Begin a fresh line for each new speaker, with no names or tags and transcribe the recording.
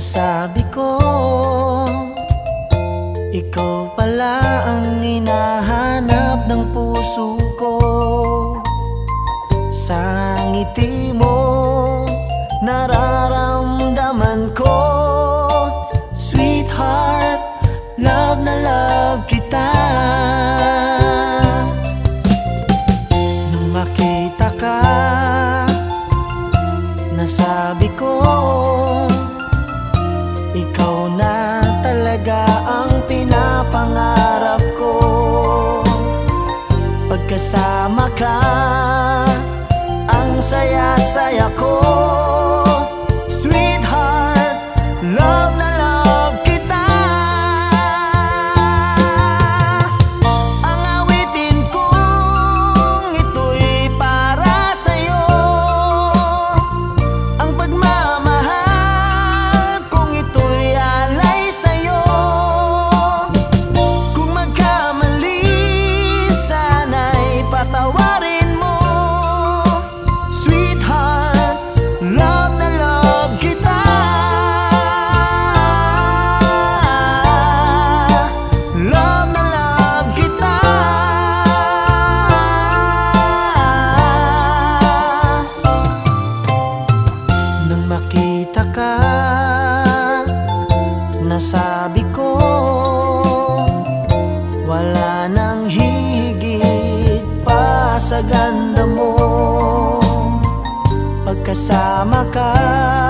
sinasabi ko? Ikaw pala ang hinahanap ng puso ko. Sa ngiti mo nararapat kasama ka. Ang saya-saya ko. kasama ka.